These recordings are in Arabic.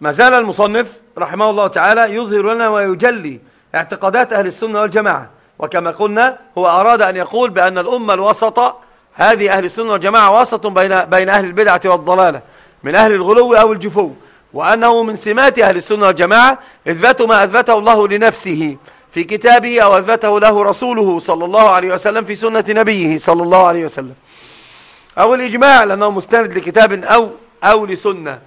ما زال المصنف رحمه الله تعالى يظهر لنا ويجلي اعتقادات أهل السنة والجماعة. وكما قلنا هو أراد أن يقول بأن الأمة الوسط هذه أهل السنة والجماعة وسط بين, بين أهل البدعة والضلالة من أهل الغلو أو الجفو وأنه من سمات أهل السنة والجماعة إثبات ما أثبته الله لنفسه في كتابه أو أثبته له رسوله صلى الله عليه وسلم في سنة نبيه صلى الله عليه وسلم. أو الإجماع لأنه مستند لكتاب أو, أو لسنة.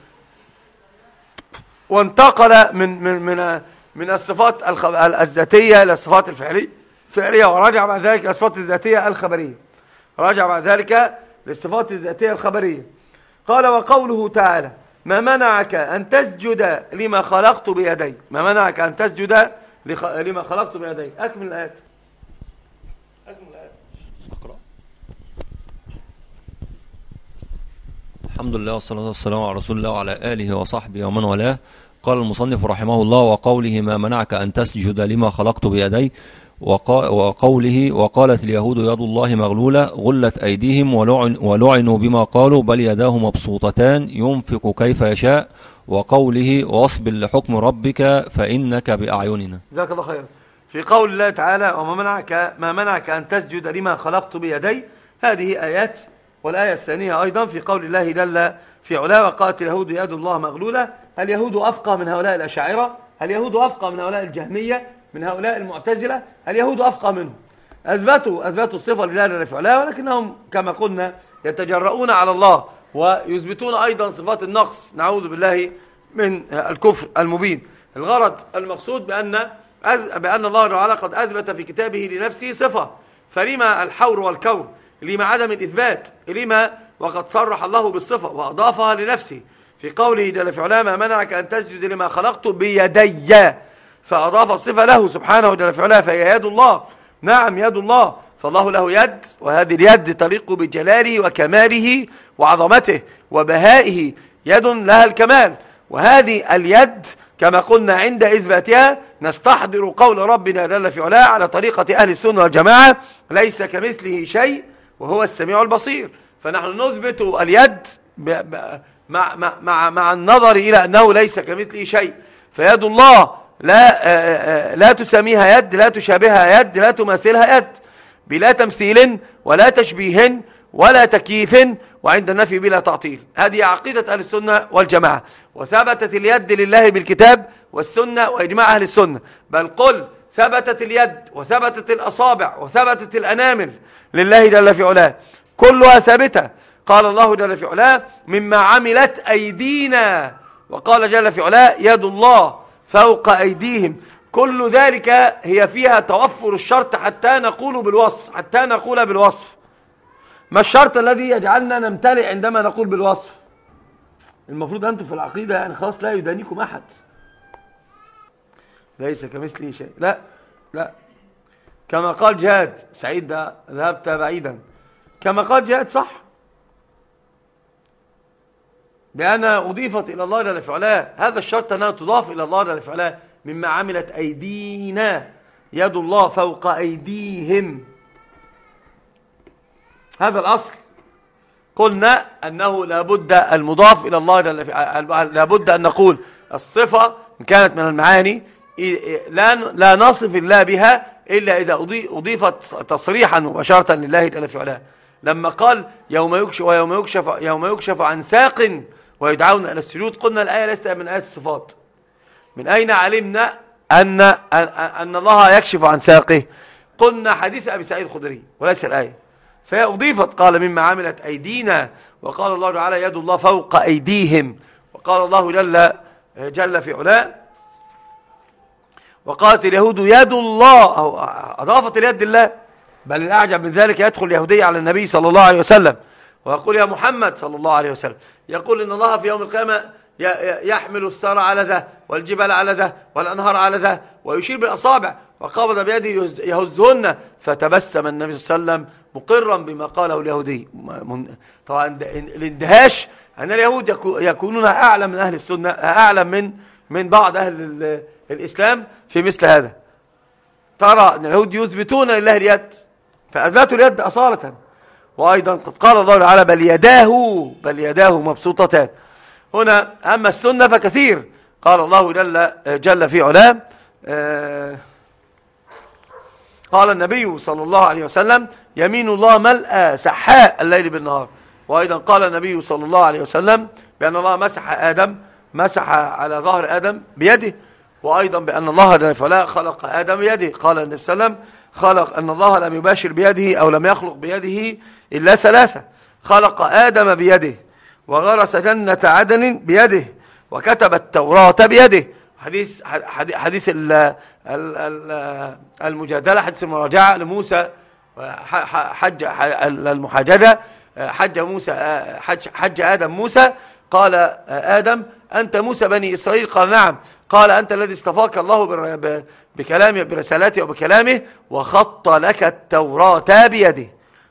وانتقل من, من, من, من الصفات الذاتية إلى الصفات الفعلية فعلية ورجع بعد ذلك الصفات الذاتية الخبرية. رجع بعد ذلك للصفات الذاتية الخبرية. قال وقوله تعالى ما منعك أن تسجد لما خلقت بيدي ما منعك أن تسجد لما خلقت بيدي أكمل الآيات. الحمد لله والصلاة والسلام على رسول الله وعلى آله وصحبه ومن والاه. قال المصنف رحمه الله وقوله ما منعك أن تسجد لما خلقت بيدي. وقوله وقالت اليهود يد الله مغلولة غلت أيديهم ولعن ولعنوا بما قالوا بل يداه مبسوطتان ينفق كيف يشاء. وقوله واصبر لحكم ربك فإنك بأعيننا. جزاك الله خير في قول الله تعالى وما منعك ما منعك أن تسجد لما خلقت بيدي. هذه آيات والآية الثانية أيضا في قول الله جل في علا وقالت اليهود يد الله مغلولة. اليهود أفقى من هؤلاء الأشاعرة؟ اليهود أفقى من هؤلاء الجهمية؟ من هؤلاء المعتزلة؟ اليهود أفقى منهم؟ أثبتوا أثبتوا الصفة لله جل في علاه ولكنهم كما قلنا يتجرؤون على الله ويثبتون أيضا صفات النقص. نعوذ بالله من الكفر المبين. الغرض المقصود بأن بأن الله تعالى قد أثبت في كتابه لنفسه صفة. فلما الحور والكور لما عدم الإثبات لما وقد صرح الله بالصفة وأضافها لنفسه في قوله جل في علاه ما منعك أن تسجد لما خلقت بيدي. فأضاف الصفة له سبحانه جل في علاه فهي يد الله. نعم يد الله. فالله له يد وهذه اليد تليق بجلاله وكماله وعظمته وبهائه. يد لها الكمال. وهذه اليد كما قلنا عند إثباتها نستحضر قول ربنا جل في علاه على طريقة أهل السنة والجماعة ليس كمثله شيء وهو السميع البصير. فنحن نثبت اليد مع, مع, مع النظر إلى أنه ليس كمثله شيء. فيد الله لا, آه، آه، لا تسميها يد لا تشابهها يد لا تماثلها يد. بلا تمثيل ولا تشبيه ولا تكييف وعند النفي بلا تعطيل. هذه عقيدة أهل السنة والجماعة. وثبتت اليد لله بالكتاب والسنة وإجماع أهل السنة. بل قل ثبتت اليد وثبتت الأصابع وثبتت الأنامل لله جل في علاه. كلها ثابتة. قال الله جل في علاه مما عملت أيدينا. وقال جل في علاه يد الله فوق أيديهم. كل ذلك هي فيها توفر الشرط حتى نقول بالوصف حتى نقول بالوصف. ما الشرط الذي يجعلنا نمتلئ عندما نقول بالوصف؟ المفروض أنتم في العقيدة يعني خلاص لا يدانيكم أحد. ليس كمثله شيء. لا لا. كما قال جهاد سعيد ده ذهبت بعيدا. كما قال جهاد صح. بأنها أضيفت إلى الله جل فعلا هذا الشرط أنها تضاف إلى الله جل فعلا مما عملت أيدينا. يد الله فوق أيديهم. هذا الأصل. قلنا أنه لابد المضاف إلى الله لابد أن نقول الصفة إن كانت من المعاني لا لا نصف الله بها إلا إذا أضيفت تصريحا مباشرة لله جل في لما قال يوم يكشف ويوم يكشف يوم يكشف عن ساق ويدعون إلى السجود قلنا الآية ليست من آيات الصفات. من أين علمنا أن, أن الله يكشف عن ساقه؟ قلنا حديث أبي سعيد الخدري وليس الآية. فهي أضيفت قال مما عملت أيدينا وقال الله تعالى يد الله فوق أيديهم وقال الله جل, جل في علاه وقالت اليهود يد الله. أو أضافت اليد الله. بل الأعجب من ذلك يدخل اليهودية على النبي صلى الله عليه وسلم ويقول يا محمد صلى الله عليه وسلم يقول إن الله في يوم القيامة يحمل الثرى على ذا والجبال على ذا والأنهار على ذا ويشير بالأصابع وقابض بيده يهزهن. فتبسم النبي صلى الله عليه وسلم مقرا بما قاله اليهودي. طبعا الاندهاش أن اليهود يكونون أعلم من أهل السنة أعلم من من بعض أهل الإسلام في مثل هذا. ترى أن اليهود يثبتون لله اليد فأثبتوا اليد أصالة. وأيضا قد قال الله تعالى بل يداه بل يداه مبسوطتان. هنا أما السنة فكثير. قال الله جل, جل في علاه آه، قال النبي صلى الله عليه وسلم يمين الله ملأ سحاء الليل بالنهار. وأيضا قال النبي صلى الله عليه وسلم بأن الله مسح آدم مسح على ظهر آدم بيده. وأيضا بأن الله جل وعلا خلق آدم بيده. قال النبي صلى الله عليه وسلم خلق أن الله لم يباشر بيده أو لم يخلق بيده إلا ثلاثة. خلق آدم بيده وغرس جنة عدن بيده وكتب التوراة بيده. حديث حديث المجادلة حديث المراجعة لموسى حج المحاججة حج موسى حج, حج آدم موسى قال آدم أنت موسى بني إسرائيل؟ قال نعم. قال أنت الذي استفاك الله بكلامه برسالاته وبكلامه وخط لك التوراة بيده.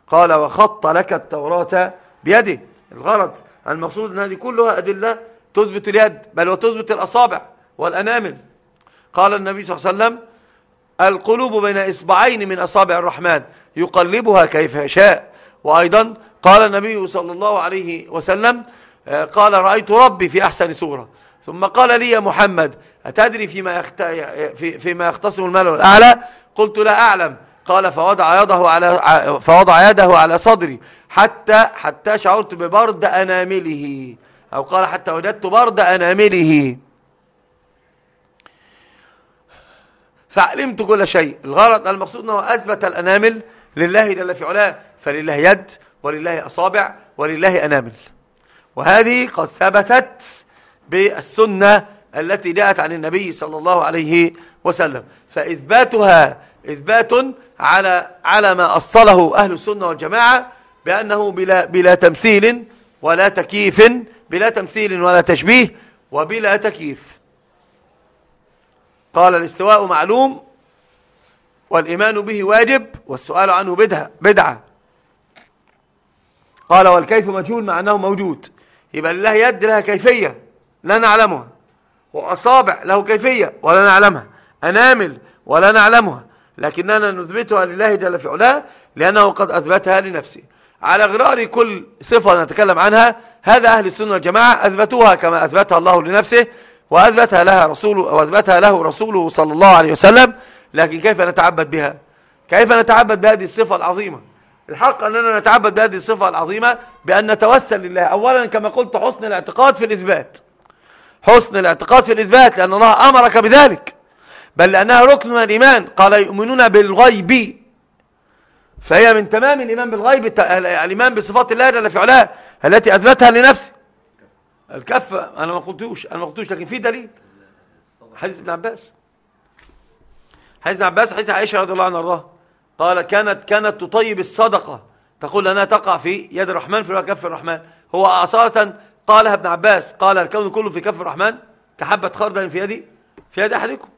قال وخط لك التوراة بيده. الغرض المقصود أن هذه كلها أدلة تثبت اليد بل وتثبت الأصابع والأنامل. قال النبي صلى الله عليه وسلم القلوب بين إصبعين من أصابع الرحمن يقلبها كيف يشاء. وأيضا قال النبي صلى الله عليه وسلم آه، قال رأيت ربي في أحسن صورة. ثم قال لي يا محمد أتدري فيما, يخت... في... فيما يختصم المال الأعلى قلت لا أعلم. قال فوضع يده على فوضع يده على صدري حتى حتى شعرت ببرد أنامله. أو قال حتى وجدت برد أنامله. فعلمت كل شيء. الغرض المقصود أنه أثبت الأنامل لله جل في علاه فلله يد ولله أصابع ولله أنامل. وهذه قد ثبتت بالسنة التي جاءت عن النبي صلى الله عليه وسلم. فإثباتها إثبات على على ما أصله أهل السنة والجماعة بأنه بلا, بلا تمثيل ولا تكييف بلا تمثيل ولا تشبيه وبلا تكييف. قال الاستواء معلوم والإيمان به واجب والسؤال عنه بدعة, بدعة. قال والكيف مجهول مع أنه موجود. يبقى لله يد لها كيفية لا نعلمها. وأصابع له كيفية ولا نعلمها. أنامل ولا نعلمها. لكننا نثبتها لله جل في علاه لأنه قد أثبتها لنفسه. على غرار كل صفة نتكلم عنها هذا أهل السنة والجماعة أثبتوها كما أثبتها الله لنفسه وأثبتها لها رسوله وأثبتها له رسوله صلى الله عليه وسلم. لكن كيف نتعبد بها؟ كيف نتعبد بهذه الصفة العظيمة؟ الحق أننا نتعبد بهذه الصفة العظيمة بأن نتوسل لله. أولا كما قلت حسن الاعتقاد في الإثبات. حسن الاعتقاد في الإثبات لأن الله أمرك بذلك. بل لأنها ركن من الإيمان. قال يؤمنون بالغيب. فهي من تمام الإيمان بالغيب. الإيمان بصفات الله جل في علاه التي أثبتها لنفسه. الكف أنا ما قلتوش. أنا ما قلتوش لكن في دليل. حديث ابن عباس. حديث ابن عباس حديث عائشة رضي الله عنها وأرضاها. قال كانت كانت تطيب الصدقة. تقول أنها تقع في يد الرحمن في كف الرحمن. هو أصالة قالها ابن عباس. قال الكون كله في كف الرحمن. كحبة خردل في يدي في يد أحدكم.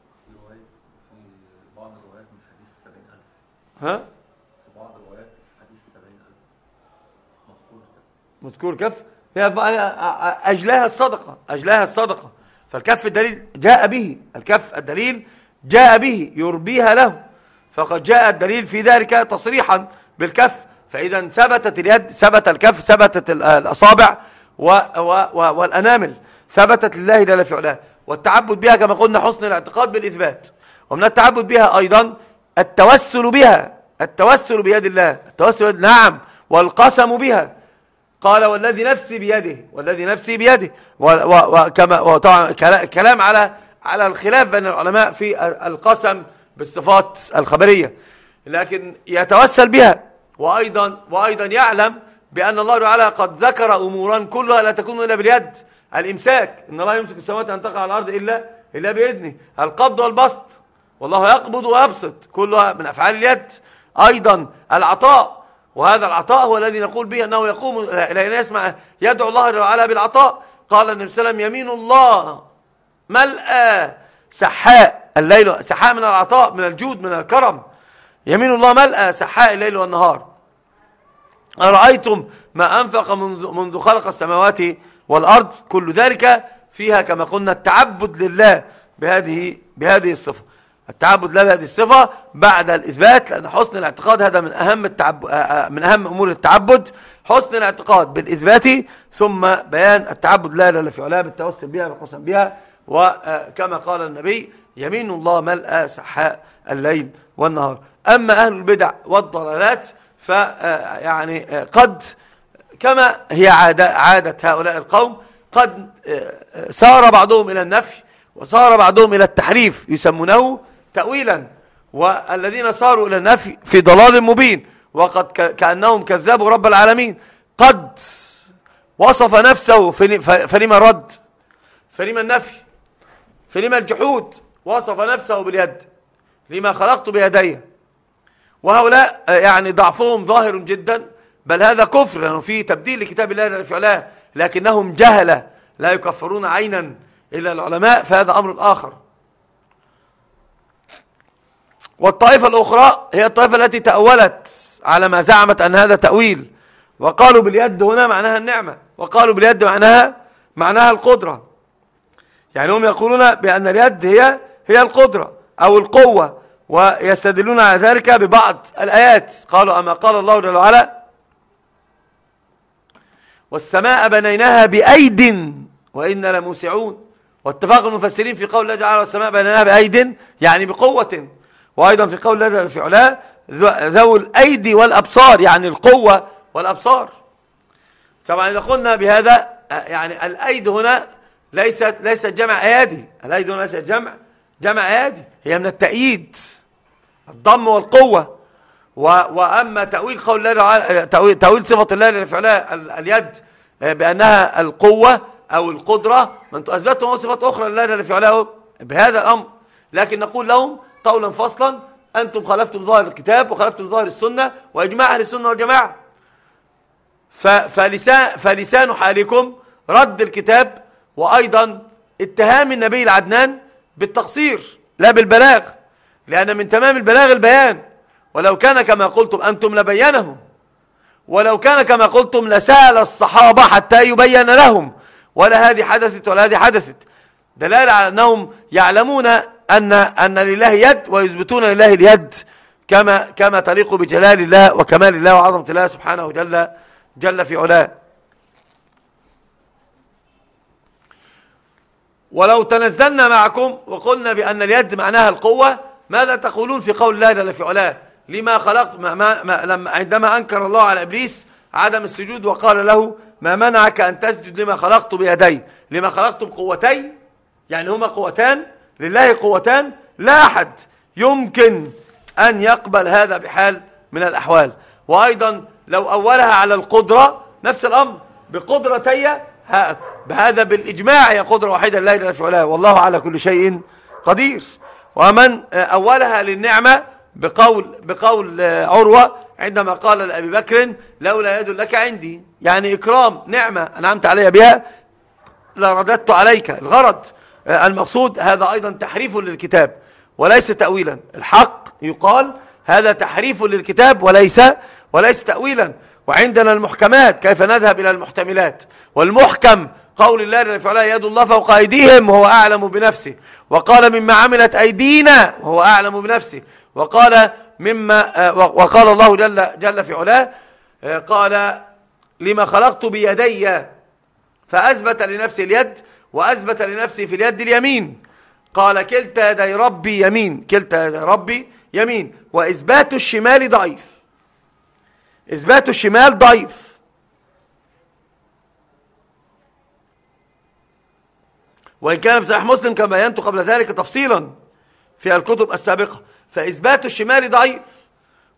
ها؟ مذكور كف؟ أجلاها الصدقة. أجلاها الصدقة. فالكف الدليل جاء به. الكف الدليل جاء به. يربيها له. فقد جاء الدليل في ذلك تصريحا بالكف فإذا ثبتت اليد ثبت الكف ثبتت الأصابع و و و والأنامل ثبتت لله جل في علاه. والتعبد بها كما قلنا حسن الاعتقاد بالإثبات. ومن التعبد بها أيضا التوسل بها التوسل بيد الله التوسل بيد نعم والقسم بها. قال والذي نفسي بيده والذي نفسي بيده. وكما وطبعا كلام على على الخلاف بين العلماء في القسم بالصفات الخبرية لكن يتوسل بها وأيضا, وأيضا يعلم بأن الله تعالى قد ذكر أمورا كلها لا تكون إلا باليد الإمساك. إن الله يمسك السماوات أن تقع على الأرض إلا, إلا بإذنه. القبض والبسط والله يقبض ويبسط كلها من أفعال اليد. أيضا العطاء وهذا العطاء هو الذي نقول به أنه يقوم لأن يسمع يدعو الله تعالى بالعطاء. قال النبي صلى الله عليه وسلم يمين الله ملأ سحاء. الليل سحاء من العطاء من الجود من الكرم. يمين الله ملأ سحاء الليل والنهار. أرأيتم ما أنفق منذ, منذ خلق السماوات والأرض؟ كل ذلك فيها كما قلنا التعبد لله بهذه, بهذه الصفة. التعبد لله بهذه الصفة بعد الإثبات لأن حسن الاعتقاد هذا من أهم, التعب من أهم أمور التعبد. حسن الاعتقاد بالإثبات ثم بيان التعبد لله في علاه بالتوسل بها بالقسم بها. وكما قال النبي يمين الله ملأ سحاء الليل والنهار. أما أهل البدع والضلالات فيعني قد كما هي عادة, عادة هؤلاء القوم قد سار بعضهم إلى النفي وصار بعضهم إلى التحريف يسمونه تأويلا. والذين صاروا إلى النفي في ضلال مبين وقد كأنهم كذبوا رب العالمين. قد وصف نفسه فلما الرد فلما النفي. فلما الجحود وصف نفسه باليد لما خلقت بيدي. وهؤلاء يعني ضعفهم ظاهر جدا بل هذا كفر لأنه فيه تبديل لكتاب الله في لكنهم جهلة لا يكفرون عينا إلا العلماء فهذا أمر آخر. والطائفة الأخرى هي الطائفة التي تأولت على ما زعمت أن هذا تأويل. وقالوا باليد هنا معناها النعمة وقالوا باليد معناها معناها القدرة. يعني هم يقولون بأن اليد هي هي القدرة أو القوة ويستدلون على ذلك ببعض الآيات. قالوا أما قال الله جل وعلا والسماء بنيناها بأيد وإنا لموسعون. واتفاق المفسرين في قول الله تعالى والسماء بنيناها بأيد يعني بقوة. وأيضا في قول الله في علاه ذو الأيدي والأبصار يعني القوة والأبصار. طبعا إذا قلنا بهذا يعني الأيد هنا ليست ليست جمع أيادي الأيد هنا ليست جمع؟ جمع أيادي هي من التأييد. الضم والقوة. وأما تأويل قول الله تأويل, تأويل صفة الله لفعلها اليد بأنها القوة أو القدرة. من أثبتهم صفة أخرى لله لفعلها بهذا الأمر. لكن نقول لهم قولا فصلا أنتم خالفتم ظاهر الكتاب وخالفتم ظاهر السنة وإجماع أهل السنة والجماعة. فلسان, فلسان حالكم رد الكتاب وأيضا اتهام النبي العدنان بالتقصير لا بالبلاغ لأن من تمام البلاغ البيان ولو كان كما قلتم أنتم لبينه ولو كان كما قلتم لسال الصحابة حتى يبين لهم ولا هذه حدثت ولا هذه حدثت. دلالة على أنهم يعلمون أن, أن لله يد ويثبتون لله اليد كما, كما تليق بجلال الله وكمال الله وعظمة الله سبحانه جل, جل في علاه. ولو تنزلنا معكم وقلنا بأن اليد معناها القوة ماذا تقولون في قول الله جل في علاه؟ لما خلقت ما ما لما عندما أنكر الله على إبليس عدم السجود وقال له ما منعك أن تسجد لما خلقت بيدي؟ لما خلقت بقوتي؟ يعني هما قوتان؟ لله قوتان؟ لا أحد يمكن أن يقبل هذا بحال من الأحوال. وأيضا لو أولها على القدرة نفس الأمر بقدرتي بهذا بالإجماع هي قدرة واحدة لا إله إلا والله على كل شيء قدير. ومن أولها للنعمة بقول, بقول عروة عندما قال لأبي بكر لولا يد لك عندي. يعني إكرام نعمة أنعمت علي بها لرددت عليك. الغرض المقصود هذا أيضا تحريف للكتاب وليس تأويلا. الحق يقال هذا تحريف للكتاب وليس وليس تأويلا. وعندنا المحكمات كيف نذهب إلى المحتملات؟ والمحكم قول الله لفعلها يد الله فوق أيديهم وهو أعلم بنفسه. وقال مما عملت أيدينا وهو أعلم بنفسه. وقال مما آه، وقال الله جل, جل في علاه آه، قال لما خلقت بيدي فأثبت لنفسه اليد وأثبت لنفسه في اليد اليمين. قال كلتا يدي ربي يمين كلتا يدي ربي يمين. وإثبات الشمال ضعيف. إثبات الشمال ضعيف. وإن كان في صحيح مسلم كما بينت قبل ذلك تفصيلا في الكتب السابقة فإثبات الشمال ضعيف.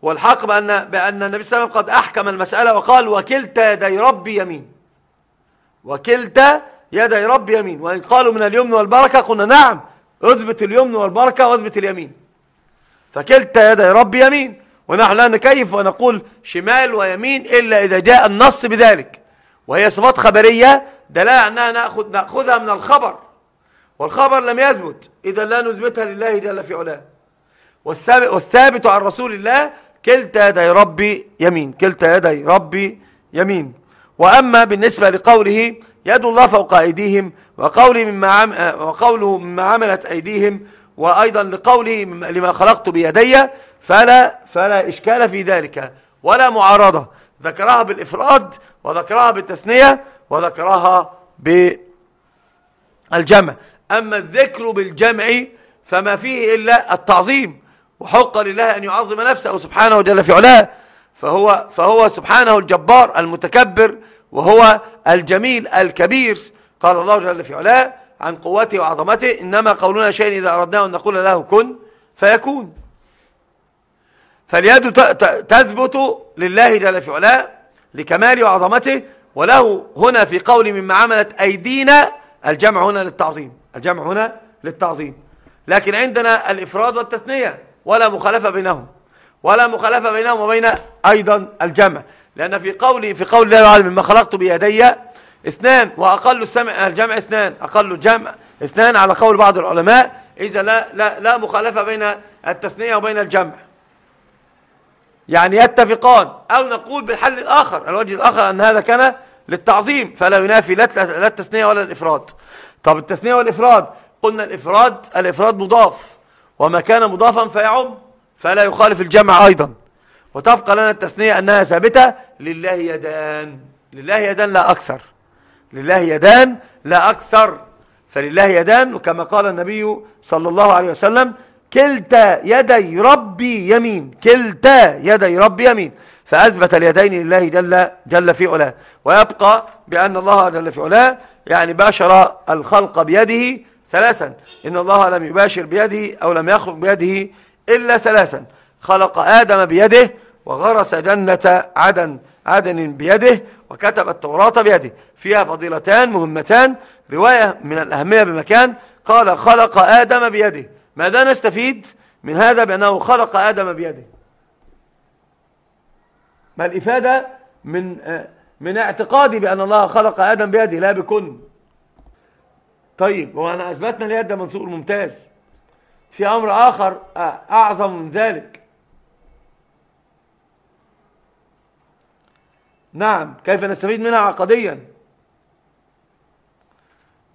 والحق بأن, بأن النبي صلى الله عليه وسلم قد أحكم المسألة وقال وكلتا يدي ربي يمين. وكلتا يدي ربي يمين. وإن قالوا من اليمن والبركة قلنا نعم اثبت اليمن والبركة واثبت اليمين. فكلتا يدي ربي يمين. ونحن لا نكيف ونقول شمال ويمين إلا إذا جاء النص بذلك. وهي صفات خبرية دلالة أنها نأخذ نأخذها من الخبر. والخبر لم يثبت. إذا لا نثبتها لله جل في علاه. والثابت, والثابت عن رسول الله كلتا يدي ربي يمين. كلتا يدي ربي يمين. وأما بالنسبة لقوله يد الله فوق أيديهم وقوله مما, عم وقوله مما عملت أيديهم وأيضا لقوله لما خلقت بيدي فلا, فلا إشكال في ذلك ولا معارضة. ذكرها بالإفراد وذكرها بالتثنية وذكرها بالجمع. أما الذكر بالجمع فما فيه إلا التعظيم وحق لله أن يعظم نفسه سبحانه جل في علاه. فهو, فهو سبحانه الجبار المتكبر وهو الجميل الكبير. قال الله جل في علاه عن قوته وعظمته إنما قولنا شيء إذا أردناه أن نقول له كن فيكون. فاليد تثبت لله جل في علاه لكمال وعظمته وله هنا في قول مما عملت أيدينا الجمع هنا للتعظيم الجمع هنا للتعظيم. لكن عندنا الإفراد والتثنية ولا مخالفة بينهم ولا مخالفة بينهم وبين أيضا الجمع. لأن في قولي في قول الله تعالى مما خلقت بيدي اثنان وأقل السمع الجمع اثنان أقل الجمع اثنان على قول بعض العلماء إذا لا, لا, لا مخالفة بين التثنية وبين الجمع. يعني يتفقان أو نقول بالحل الآخر الوجه الآخر أن هذا كان للتعظيم فلا ينافي لا التثنية ولا الإفراد. طب التثنية والإفراد قلنا الإفراد الإفراد مضاف وما كان مضافا فيعم فلا يخالف الجمع أيضا. وتبقى لنا التثنية أنها ثابتة لله يدان لله يدان لا أكثر. لله يدان لا أكثر. فلله يدان وكما قال النبي صلى الله عليه وسلم كلتا يدي ربي يمين. كلتا يدي ربي يمين. فأثبت اليدين لله جل, جل في علاه. ويبقى بأن الله جل في علاه يعني باشر الخلق بيده ثلاثا. إن الله لم يباشر بيده أو لم يخلق بيده إلا ثلاثا. خلق آدم بيده وغرس جنة عدن عدن بيده وكتب التوراة بيده. فيها فضيلتان مهمتان. رواية من الأهمية بمكان. قال خلق آدم بيده. ماذا نستفيد من هذا بأنه خلق آدم بيده. ما الإفادة من من اعتقادي بأن الله خلق آدم بيده؟ لا بكن. طيب وأنا أثبتنا اليد منصوب ممتاز. في أمر آخر أعظم من ذلك. نعم كيف نستفيد منها عقديا؟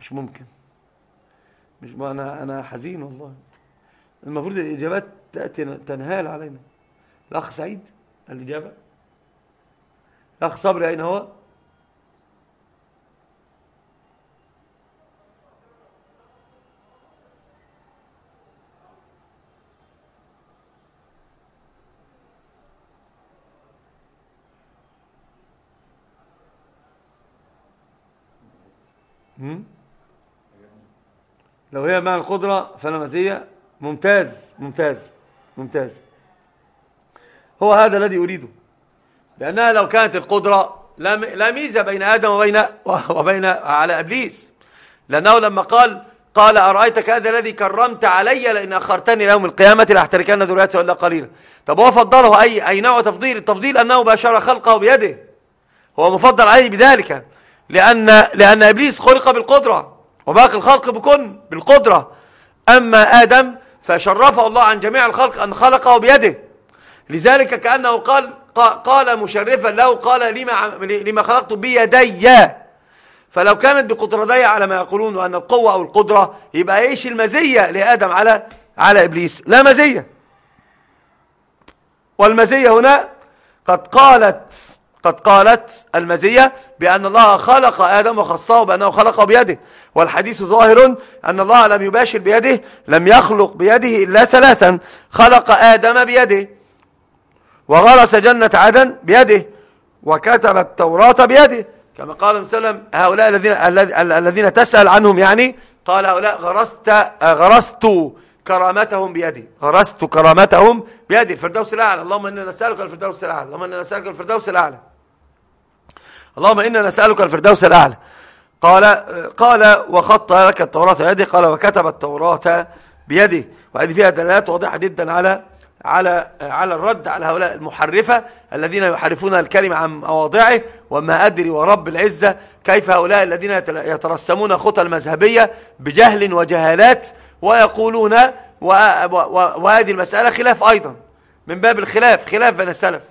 مش ممكن. مش أنا أنا حزين والله. المفروض الإجابات تأتي تنهال علينا. الأخ سعيد الإجابة؟ الأخ صبري أين هو؟ لو هي مع القدرة فلا مزية ممتاز ممتاز ممتاز. هو هذا الذي أريده. لأنها لو كانت القدرة لا ميزة بين آدم وبين, وبين على إبليس. لأنه لما قال قال أرأيتك هذا الذي كرمت علي لأن أخرتني ليوم القيامة لأحتركن ذريته إلا قليلا. طب هو فضله أي, أي نوع تفضيل؟ التفضيل أنه باشر خلقه بيده. هو مفضل عليه بذلك. لأن, لأن إبليس خلق بالقدرة وباقي الخلق بكن بالقدرة. أما آدم فشرفه الله عن جميع الخلق أن خلقه بيده. لذلك كأنه قال قال مشرفا له قال لما, لما خلقت بيدي. فلو كانت بقدرتي على ما يقولون وأن القوة أو القدرة يبقى إيش المزية لآدم على على إبليس؟ لا مزية. والمزية هنا قد قالت قد قالت المزية بأن الله خلق آدم وخصه بأنه خلقه بيده والحديث ظاهر أن الله لم يباشر بيده لم يخلق بيده إلا ثلاثا خلق آدم بيده وغرس جنة عدن بيده وكتب التوراة بيده. كما قال وسلم هؤلاء الذين الذين تسأل عنهم يعني قال هؤلاء غرست غرست كرامتهم بيدي غرست كرامتهم بيدي. الفردوس الأعلى اللهم إنا نسألك الفردوس الأعلى اللهم إنا نسألك الفردوس الأعلى. اللهم إنا نسألك الفردوس الأعلى. قال قال وخط لك التوراة بيده قال وكتب التوراة بيده وهذه فيها دلالات واضحة جدا على على على الرد على هؤلاء المحرفة الذين يحرفون الكلمة عن مواضعه وما أدري ورب العزة كيف هؤلاء الذين يترسمون خطى المذهبية بجهل وجهالات ويقولون وهذه المسألة خلاف أيضا. من باب الخلاف خلاف بين السلف.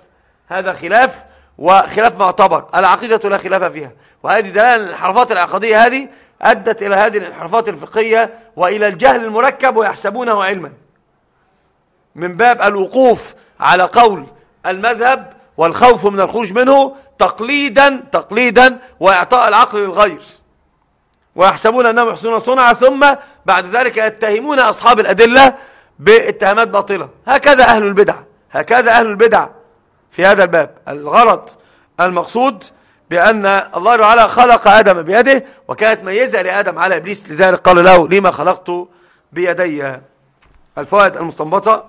هذا خلاف وخلاف معتبر العقيدة لا خلاف فيها. وهذه دلالة الانحرافات العقدية هذه أدت إلى هذه الانحرافات الفقهية وإلى الجهل المركب ويحسبونه علما. من باب الوقوف على قول المذهب والخوف من الخروج منه تقليدا تقليدا وإعطاء العقل للغير. ويحسبون أنهم يحسنون صنعا ثم بعد ذلك يتهمون أصحاب الأدلة باتهامات باطلة. هكذا أهل البدع هكذا أهل البدع. في هذا الباب. الغرض المقصود بأن الله تعالى خلق آدم بيده وكانت ميزة لآدم على إبليس. لذلك قال له لما خلقت بيدي؟ الفوائد المستنبطة.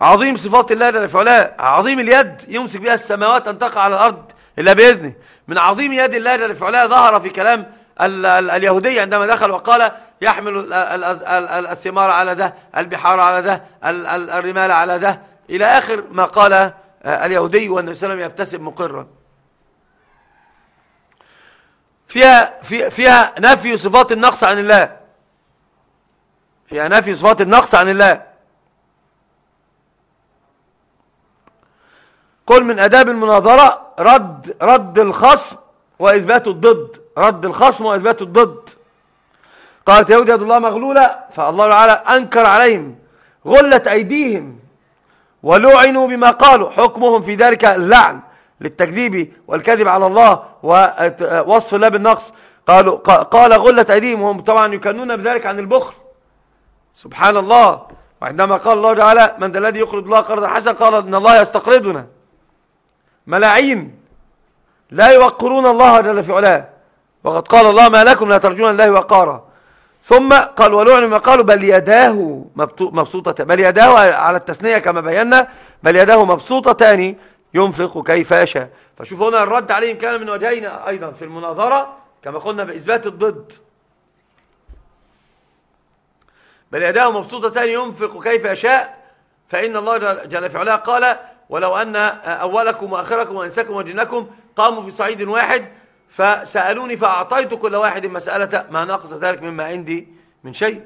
عظيم صفات الله جل في عظيم اليد يمسك بها السماوات أن تقع على الأرض إلا بإذنه. من عظيم يد الله جل في ظهر في كلام ال ال اليهودية عندما دخل وقال يحمل الثمار على ده البحار على ده الرمال على ده. إلى آخر ما قال آه، اليهودي والنبي صلى الله عليه وسلم يبتسم مقرا. فيها, في فيها نفي صفات النقص عن الله. فيها نفي صفات النقص عن الله. قل من أداب المناظرة رد رد الخصم وإثبات الضد. رد الخصم وإثبات الضد. قالت يهود يد الله مغلولة فالله تعالى أنكر عليهم غلت أيديهم ولعنوا بما قالوا. حكمهم في ذلك اللعن للتكذيب والكذب على الله ووصف الله بالنقص. قالوا قال غلت أيديهم وهم طبعا يكنون بذلك عن البخل. سبحان الله. وعندما قال الله تعالى من ذا الذي يقرض الله قرضا حسنا قال إن الله يستقرضنا. ملاعين. لا يوقرون الله جل في علاه. وقد قال الله ما لكم لا ترجون الله وقارا. ثم قال ولعن ما قالوا بل يداه مبسوطة بل يداه على التثنية كما بينا. بل يداه مبسوطتان. ينفق كيف يشاء. فشوف هنا الرد عليهم كان من وجهين أيضا في المناظرة. كما قلنا بإثبات الضد. بل يداه مبسوطتان. ينفق كيف يشاء. فإن الله جل في علاه قال ولو أن أولكم وآخركم وإنساكم وجنكم قاموا في صعيد واحد. فسألوني فأعطيت كل واحد مسألة ما نقص ذلك مما عندي من شيء.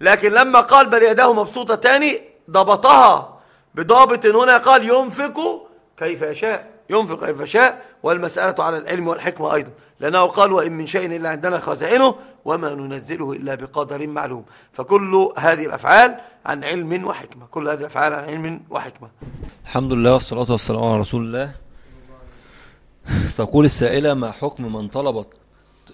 لكن لما قال بل يداه مبسوطتان ضبطها بضابط هنا قال ينفق كيف يشاء ينفق كيف يشاء والمسألة على العلم والحكمة أيضا. لأنه قال وإن من شيء إلا عندنا خزائنه وما ننزله إلا بقدر معلوم. فكل هذه الأفعال عن علم وحكمة كل هذه الأفعال عن علم وحكمة. الحمد لله والصلاة والسلام على رسول الله. تقول السائلة ما حكم من طلبت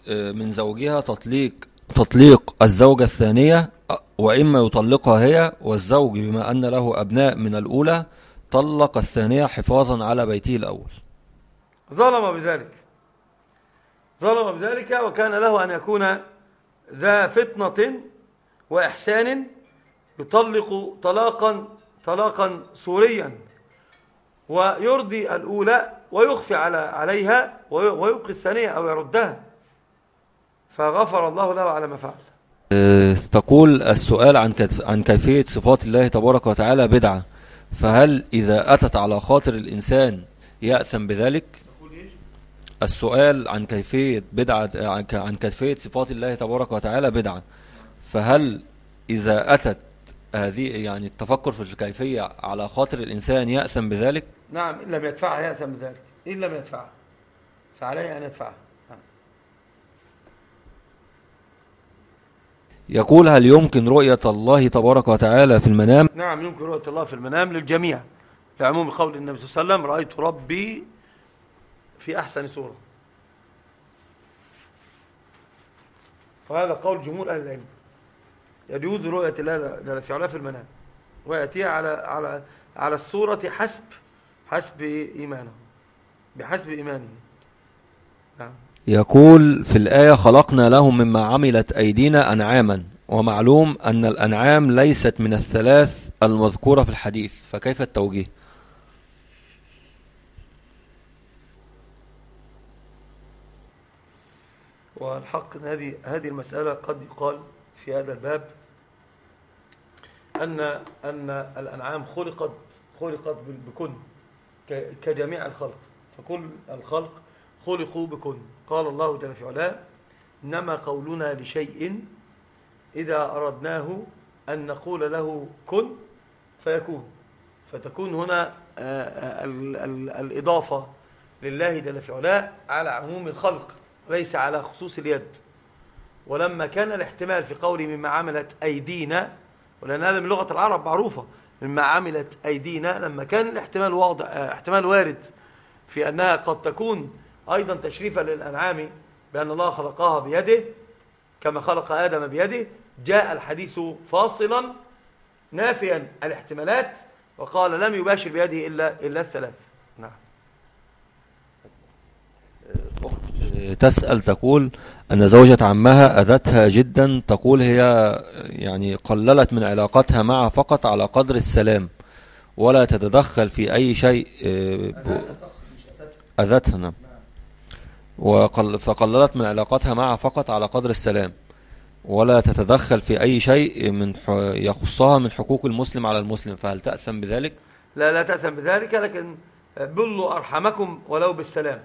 آه، من زوجها تطليق تطليق الزوجة الثانية وإما يطلقها هي والزوج بما أن له أبناء من الأولى طلق الثانية حفاظا على بيته الأول. ظلم بذلك. ظلم بذلك وكان له أن يكون ذا فتنة وإحسان يطلق طلاقا طلاقا سوريا ويرضي الأولى ويخفي على عليها ويبقي الثانية أو يردها. فغفر الله له على ما فعل. أه، تقول السؤال عن عن كيفية صفات الله تبارك وتعالى بدعة. فهل إذا أتت على خاطر الإنسان يأثم بذلك؟ السؤال عن كيفية بدعة عن كيفية صفات الله تبارك وتعالى بدعة. فهل إذا أتت هذه يعني التفكر في الكيفية على خاطر الإنسان يأثم بذلك؟ نعم إن لم يدفعها يأثم بذلك إن لم يدفعها. فعليه أن يدفعها. نعم. يقول هل يمكن رؤية الله تبارك وتعالى في المنام؟ نعم يمكن رؤية الله في المنام للجميع. لعموم قول النبي صلى الله عليه وسلم رأيت ربي في أحسن صورة. وهذا قول جمهور أهل العلم. يجوز رؤية الله في علاه في المنام. ويأتيها على على على الصورة حسب حسب إيمانه. بحسب إيمانه. نعم. يقول في الآية خلقنا لهم مما عملت أيدينا أنعاما ومعلوم أن الأنعام ليست من الثلاث المذكورة في الحديث فكيف التوجيه؟ والحق هذه هذه المسألة قد يقال في هذا الباب أن أن الأنعام خلقت خلقت بكن. كجميع الخلق. فكل الخلق خلقوا بكن. قال الله جل في علاه إنما قولنا لشيء إذا أردناه أن نقول له كن فيكون. فتكون هنا آه، آه، الإضافة لله جل في علاه على عموم الخلق ليس على خصوص اليد. ولما كان الاحتمال في قوله مما عملت أيدينا ولأن هذا من لغة العرب معروفة مما عملت أيدينا لما كان الاحتمال واضح احتمال وارد في أنها قد تكون أيضا تشريفا للأنعام بأن الله خلقها بيده كما خلق آدم بيده. جاء الحديث فاصلا نافيا الاحتمالات وقال لم يباشر بيده إلا, إلا الثلاث. نعم. تسأل تقول أن زوجة عمها أذتها جدا تقول هي يعني قللت من علاقتها معها فقط على قدر السلام ولا تتدخل في أي شيء آه، أذتها نعم. وقل فقللت من علاقتها معها فقط على قدر السلام ولا تتدخل في أي شيء من يخصها من حقوق المسلم على المسلم. فهل تأثم بذلك؟ لا لا تأثم بذلك لكن بلوا أرحمكم ولو بالسلام.